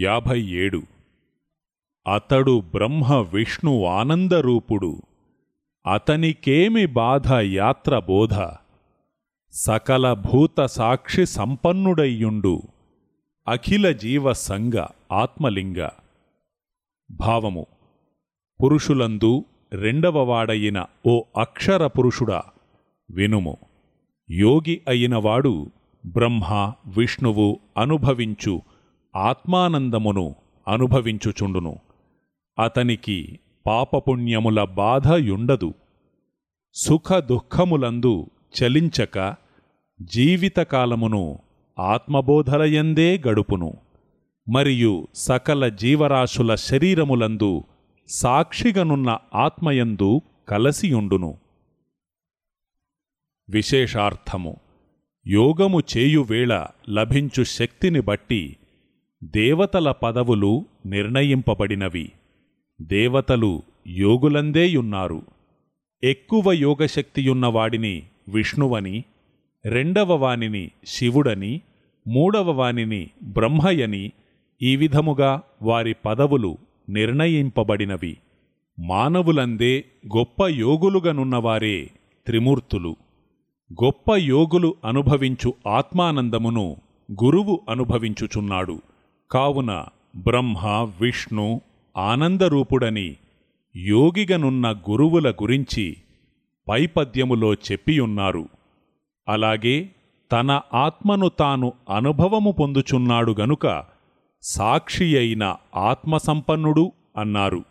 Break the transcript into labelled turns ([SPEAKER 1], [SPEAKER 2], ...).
[SPEAKER 1] యాభై ఏడు అతడు బ్రహ్మ విష్ణు ఆనందరూపుడు. అతనికేమి బాధ యాత్ర బోధ? సకల భూత సాక్షి సంపన్నుడయ్యుండు. అఖిల జీవ సంగ ఆత్మలింగ. భావము. పురుషులందు రెండవవాడయిన ఓ అక్షర పురుషుడా వినుము. యోగి అయినవాడు బ్రహ్మ విష్ణువు అనుభవించు ఆత్మానందమును అనుభవించుచుండును. అతనికి పాపపుణ్యముల బాధయుండదు. సుఖదుఃఖములందు చలించక జీవితకాలమును ఆత్మబోధలయందే గడుపును. మరియు సకల జీవరాశుల శరీరములందు సాక్షిగనున్న ఆత్మయందు కలసియుండును. విశేషార్థము యోగము చేయువేళ లభించు శక్తిని బట్టి దేవతల పదవులు నిర్ణయింపబడినవి. దేవతలు యోగులందేయున్నారు ఎక్కువ యోగశక్తియున్నవాడిని విష్ణువని రెండవ వానిని శివుడని మూడవ వానిని బ్రహ్మయని ఈ విధముగా వారి పదవులు నిర్ణయింపబడినవి. మానవులందే గొప్ప యోగులుగనున్నవారే త్రిమూర్తులు. గొప్ప యోగులు అనుభవించు ఆత్మానందమును గురువు అనుభవించుచున్నాడు. కావున బ్రహ్మ విష్ణు ఆనందరూపుడని యోగిగనున్న గురువుల గురించి పైపద్యములో చెప్పియున్నారు. అలాగే తన ఆత్మను తాను అనుభవము పొందుచున్నాడు గనుక సాక్షి అయిన ఆత్మసంపన్నుడు అన్నారు.